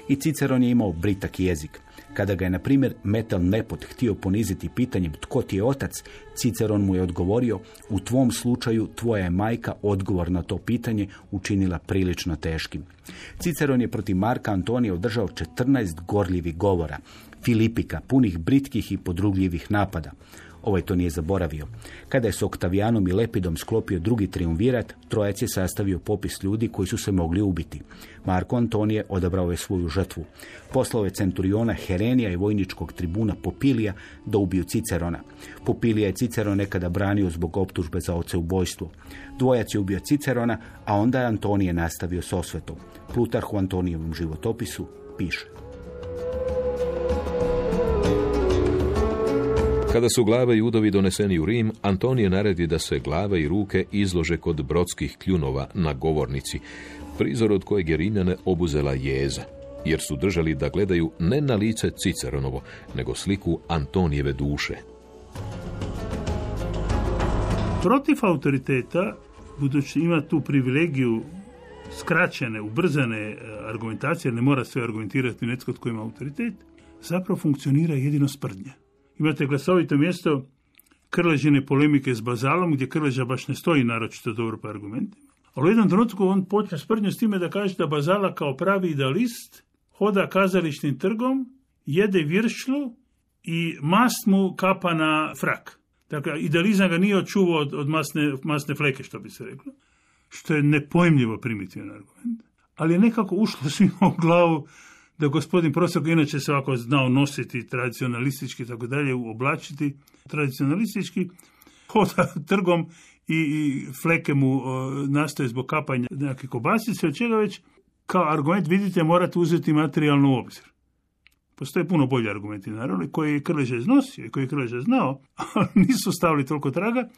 I Ciceron je imao britak jezik. Kada ga je, na primjer, Metal Nepot htio poniziti pitanjem tko ti je otac, Ciceron mu je odgovorio, u tvom slučaju tvoja je majka odgovor na to pitanje učinila prilično teškim. Ciceron je protiv Marka Antonija održao 14 gorljivih govora, Filipika, punih britkih i podrugljivih napada. Ovaj to nije zaboravio. Kada je s Oktavijanom i Lepidom sklopio drugi triumvirat, trojac je sastavio popis ljudi koji su se mogli ubiti. Marko Antonije odabrao je svoju žrtvu. Poslao je centuriona Herenija i vojničkog tribuna Popilija da ubiju Cicerona. Popilija je Ciceron nekada branio zbog optužbe za oce ubojstvo. Dvojac je ubio Cicerona, a onda je Antonije nastavio s osvetom. Plutarh u Antonijevom životopisu piše. Kada su glave i udovi doneseni u Rim, Antonije naredi da se glave i ruke izlože kod brodskih kljunova na govornici, prizor od kojeg je Rimljane obuzela jeza, jer su držali da gledaju ne na lice Ciceronovo, nego sliku Antonijeve duše. Protiv autoriteta, budući ima tu privilegiju skraćene, ubrzane e, argumentacije, ne mora sve argumentirati netko tko ima autoritet, zapravo funkcionira jedino sprdnja. Imate glasovito mjesto Krležine polemike s Bazalom, gdje Krleža baš ne stoji naročito dobro po argumentima. Ali u jednom trenutku on počne sprdnju s time da kaže da Bazala kao pravi idealist hoda kazališnim trgom, jede viršlu i mast mu kapa na frak. Dakle, idealizam ga nije očuvao od, od masne, masne fleke, što bi se reklo. Što je nepojmljivo primitivan argument. Ali je nekako ušlo svima u glavu da gospodin profesor inače se ovako znao nositi tradicionalistički tako dalje, oblačiti tradicionalistički, hoda trgom i, i fleke mu nastoje zbog kapanja neke kobasice, od čega već kao argument vidite morate uzeti materijalnu obzir. Postoje puno bolji argumenti, naravno, koji je Krleže iznosio i koji je Krleže znao, ali nisu stavili toliko traga,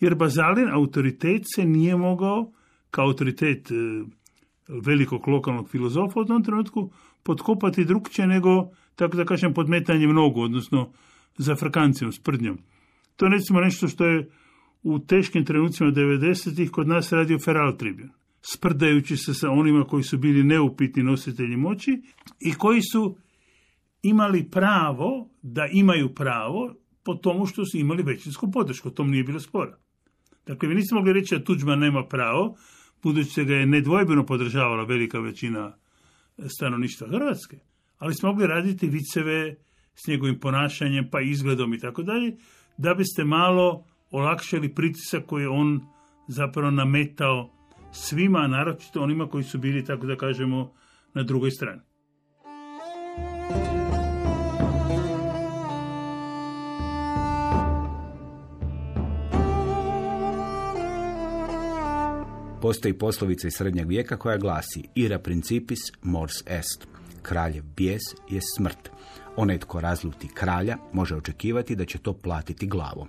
jer Bazalin autoritet se nije mogao, kao autoritet e, velikog lokalnog filozofa u tom trenutku, potkopati drugčije nego, tako da kažem, podmetanjem nogu, odnosno za frkancijom, sprdnjom. To je recimo nešto što je u teškim trenucima 90-ih kod nas radio Feral Tribune, sprdajući se sa onima koji su bili neupitni nositelji moći i koji su imali pravo da imaju pravo po tomu što su imali većinsku podršku. Tom nije bilo spora. Dakle, vi niste mogli reći da Tuđman nema pravo, budući da ga je nedvojbeno podržavala velika većina stanovništva Hrvatske. Ali smo mogli raditi viceve s njegovim ponašanjem, pa izgledom i tako dalje, da biste malo olakšali pritisak koji je on zapravo nametao svima, a naročito onima koji su bili, tako da kažemo, na drugoj strani. Postoji poslovica iz srednjeg vijeka koja glasi Ira principis mors est. Kraljev bijes je smrt. Onaj tko razluti kralja može očekivati da će to platiti glavom.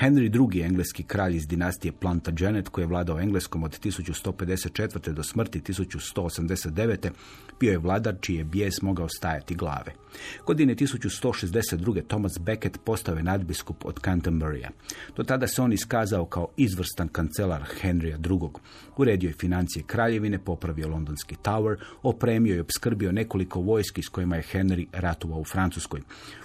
Henry II. engleski kralj iz dinastije Plantagenet koji je vladao Engleskom od 1154. do smrti 1189. bio je vladar čiji je bijes mogao stajati glave. Godine 1162. Thomas Becket postao je nadbiskup od Canterburya. Do tada se on iskazao kao izvrstan kancelar Henrya II. Uredio je financije kraljevine, popravio londonski tower, opremio i obskrbio nekoliko vojski s kojima je Henry ratovao u Francuskoj.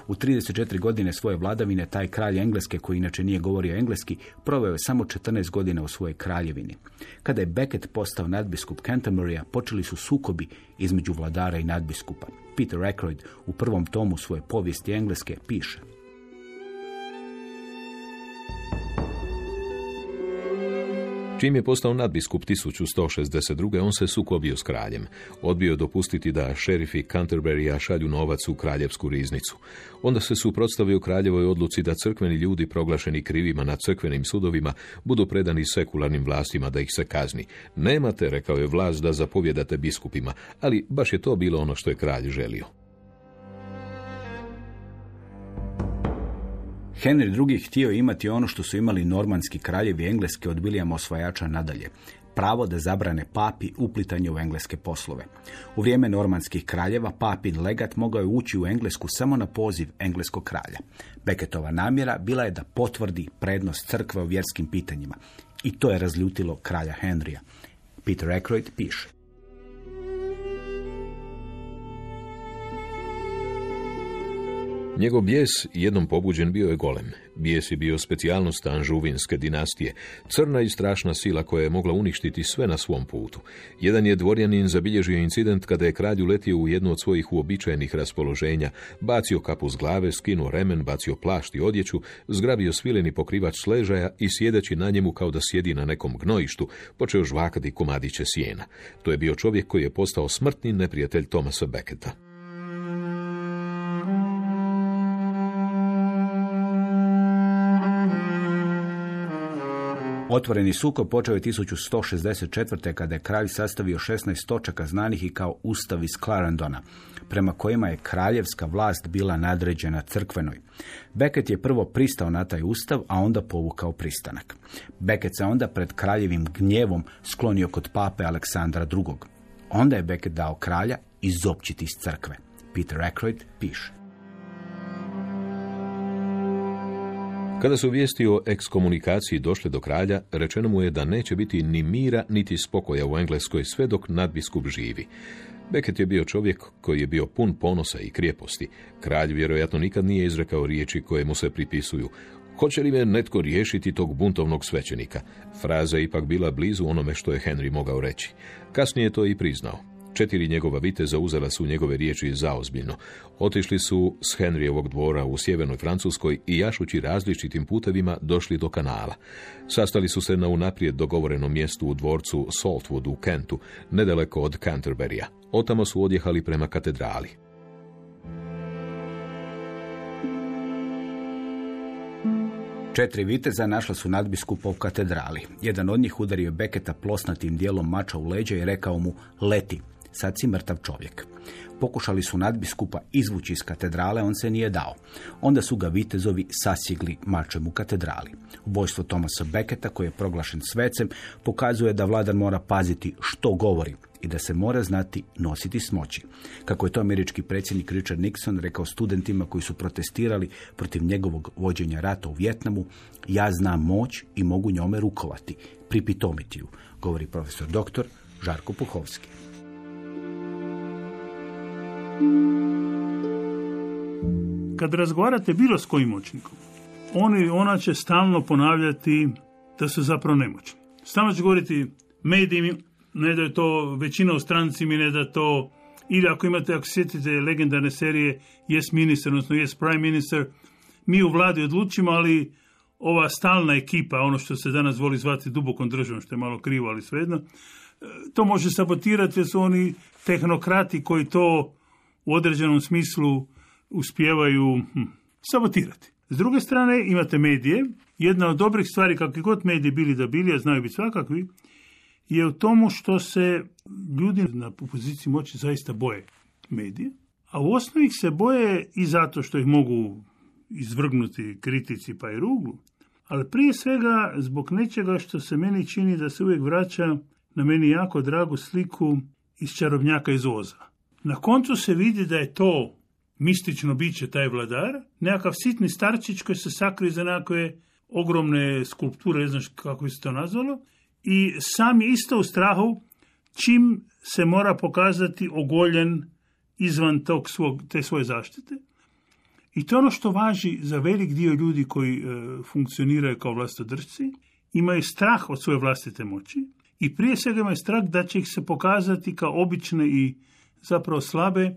U 34 godine svoje vladavine taj kralj Engleske, koji inače nije govorio engleski, proveo je samo 14 godina u svojoj kraljevini. Kada je Becket postao nadbiskup Canterburya, počeli su sukobi između vladara i nadbiskupa. Peter Ackroyd u prvom tomu svoje povijesti Engleske piše – Čim je postao nadbiskup 1162. on se sukobio s kraljem. Odbio dopustiti da šerifi Canterburya šalju novac u kraljevsku riznicu. Onda se suprotstavio kraljevoj odluci da crkveni ljudi proglašeni krivima na crkvenim sudovima budu predani sekularnim vlastima da ih se kazni. Nemate, rekao je vlast, da zapovjedate biskupima, ali baš je to bilo ono što je kralj želio. Henry II. htio imati ono što su imali normanski kraljevi engleske od Williama osvajača nadalje, pravo da zabrane papi uplitanje u engleske poslove. U vrijeme normanskih kraljeva papin legat mogao je ući u Englesku samo na poziv engleskog kralja. Becketova namjera bila je da potvrdi prednost crkve u vjerskim pitanjima i to je razljutilo kralja Henrya. Peter Ackroyd piše. Njegov bijes, jednom pobuđen, bio je golem. Bijes je bio specijalnost Anžuvinske dinastije, crna i strašna sila koja je mogla uništiti sve na svom putu. Jedan je dvorjanin zabilježio incident kada je kralj uletio u jedno od svojih uobičajenih raspoloženja, bacio kapu s glave, skinuo remen, bacio plašt i odjeću, zgrabio svileni pokrivač sležaja i sjedeći na njemu kao da sjedi na nekom gnojištu, počeo žvakati komadiće sjena. To je bio čovjek koji je postao smrtni neprijatelj Tomasa Becketa. Otvoreni sukob počeo je 1164. kada je kralj sastavio 16 točaka znanih i kao ustav iz Clarendona, prema kojima je kraljevska vlast bila nadređena crkvenoj. Becket je prvo pristao na taj ustav, a onda povukao pristanak. Becket se onda pred kraljevim gnjevom sklonio kod pape Aleksandra II. Onda je Becket dao kralja izopćiti iz crkve. Peter Ackroyd piše. Kada su vijesti o ekskomunikaciji došle do kralja, rečeno mu je da neće biti ni mira niti spokoja u Engleskoj sve dok nadbiskup živi. Becket je bio čovjek koji je bio pun ponosa i krijeposti. Kralj vjerojatno nikad nije izrekao riječi koje mu se pripisuju. Hoće li me netko riješiti tog buntovnog svećenika? Fraza je ipak bila blizu onome što je Henry mogao reći. Kasnije je to i priznao. Četiri njegova viteza uzela su njegove riječi zaozbiljno. Otišli su s Henrijevog dvora u sjevernoj Francuskoj i jašući različitim putevima došli do kanala. Sastali su se na unaprijed dogovorenom mjestu u dvorcu Saltwood u Kentu, nedaleko od Canterburya. Otamo su odjehali prema katedrali. Četiri viteza našla su nadbiskupa u katedrali. Jedan od njih udario Beketa plosnatim dijelom mača u leđa i rekao mu leti. Sad si mrtav čovjek. Pokušali su nadbiskupa izvući iz katedrale, on se nije dao. Onda su ga vitezovi sasjegli mačem u katedrali. Ubojstvo Tomasa Beketa, koji je proglašen svecem, pokazuje da vladar mora paziti što govori i da se mora znati nositi smoći. Kako je to američki predsjednik Richard Nixon rekao studentima koji su protestirali protiv njegovog vođenja rata u Vjetnamu, ja znam moć i mogu njome rukovati, pripitomiti ju, govori profesor doktor Žarko Puhovski. Kad razgovarate bilo s kojim moćnikom, oni, ona će stalno ponavljati da su zapravo nemoćni. Stalno će govoriti mediji ne da je to većina u stranci mi ne da to ili ako imate, ako sjetite legendarne serije Yes Minister, odnosno Yes Prime Minister, mi u vladi odlučimo, ali ova stalna ekipa, ono što se danas voli zvati dubokom državom, što je malo krivo, ali svejedno, to može sabotirati jer su oni tehnokrati koji to u određenom smislu uspijevaju hm, sabotirati. S druge strane imate medije. Jedna od dobrih stvari, kakvi god mediji bili da bili, a znaju biti svakakvi, je u tomu što se ljudi na poziciji moći zaista boje medije, a u osnovi se boje i zato što ih mogu izvrgnuti kritici pa i ruglu, ali prije svega zbog nečega što se meni čini da se uvijek vraća na meni jako dragu sliku iz čarobnjaka iz Oza. Na koncu se vidi da je to mistično biće taj vladar, nekakav sitni starčić koji se sakrije za nekakve ogromne skulpture, ne znaš kako bi se to nazvalo, i sam je isto u strahu čim se mora pokazati ogoljen izvan tog svog, te svoje zaštite. I to ono što važi za velik dio ljudi koji e, funkcioniraju kao vlastodržci, imaju strah od svoje vlastite moći i prije svega imaju strah da će ih se pokazati kao obične i zapravo slabe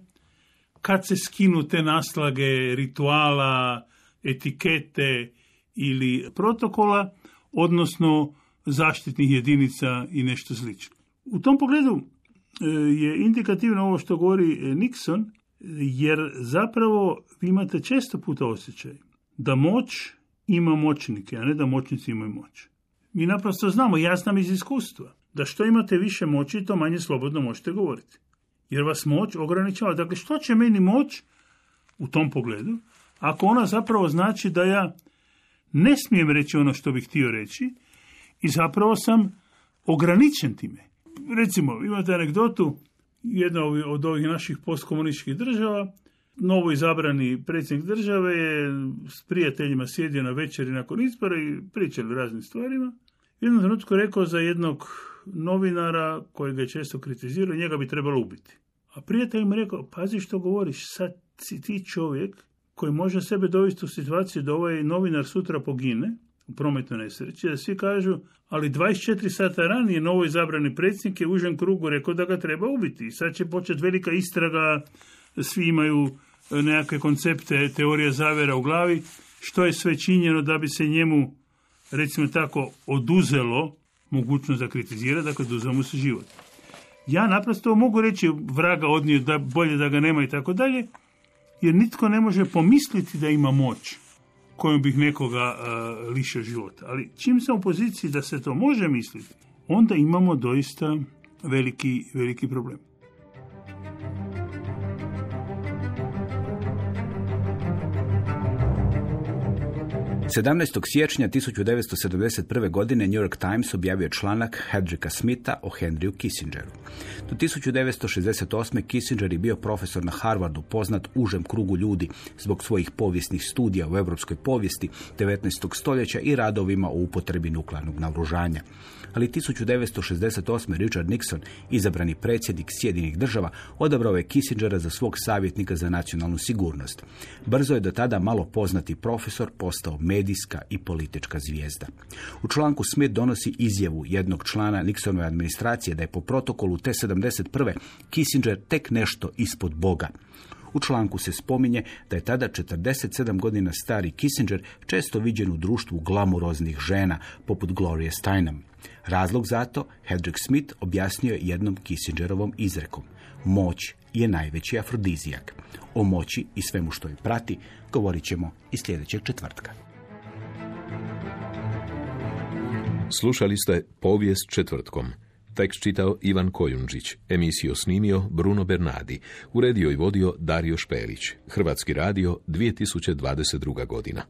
kad se skinu te naslage rituala, etikete ili protokola, odnosno zaštitnih jedinica i nešto slično. U tom pogledu e, je indikativno ovo što govori e, Nixon, jer zapravo vi imate često puta osjećaj da moć ima moćnike, a ne da moćnici imaju moć. Mi naprosto znamo, ja znam iz iskustva, da što imate više moći, to manje slobodno možete govoriti. Jer vas moć ograničava. Dakle, što će meni moć u tom pogledu, ako ona zapravo znači da ja ne smijem reći ono što bih htio reći, i zapravo sam ograničen time. Recimo, imate anegdotu, jedna od ovih naših postkomunističkih država, novo izabrani predsjednik države je s prijateljima sjedio na večeri nakon izbora i pričali o raznim stvarima. U jednom trenutku rekao za jednog novinara koji ga često kritizirao, njega bi trebalo ubiti. A prijatelj mi rekao, pazi što govoriš, sad si ti čovjek koji može sebe dovesti u situaciju da ovaj novinar sutra pogine, u prometnoj nesreći, da svi kažu, ali 24 sata ranije novo izabrani predsjednik je u užem krugu rekao da ga treba ubiti. Sad će početi velika istraga, svi imaju e, nekakve koncepte, teorija zavera u glavi, što je sve činjeno da bi se njemu, recimo tako, oduzelo mogućnost da kritizira, dakle oduzelo mu se život. Ja naprosto mogu reći vraga odnio da bolje da ga nema i tako dalje, jer nitko ne može pomisliti da ima moć kojom bih nekoga uh, lišio života. Ali čim sam u poziciji da se to može misliti, onda imamo doista veliki, veliki problem. 17. siječnja 1971. godine New York Times objavio članak Hedrika Smitha o Henryu Kissingeru. Do 1968. Kissinger je bio profesor na Harvardu, poznat užem krugu ljudi zbog svojih povijesnih studija u europskoj povijesti 19. stoljeća i radovima o upotrebi nuklearnog naoružanja ali 1968. Richard Nixon, izabrani predsjednik Sjedinih država, odabrao je Kissingera za svog savjetnika za nacionalnu sigurnost. Brzo je do tada malo poznati profesor postao medijska i politička zvijezda. U članku Smith donosi izjavu jednog člana Nixonove administracije da je po protokolu T-71. Kissinger tek nešto ispod Boga. U članku se spominje da je tada 47 godina stari Kissinger često viđen u društvu glamuroznih žena poput Gloria Steinem. Razlog za to Hedrick Smith objasnio je jednom Kissingerovom izrekom. Moć je najveći afrodizijak. O moći i svemu što je prati govorit ćemo i sljedećeg četvrtka. Slušali ste povijest četvrtkom. Tekst čitao Ivan Kojundžić, emisiju snimio Bruno Bernardi, uredio i vodio Dario Špelić, Hrvatski radio 2022. godina.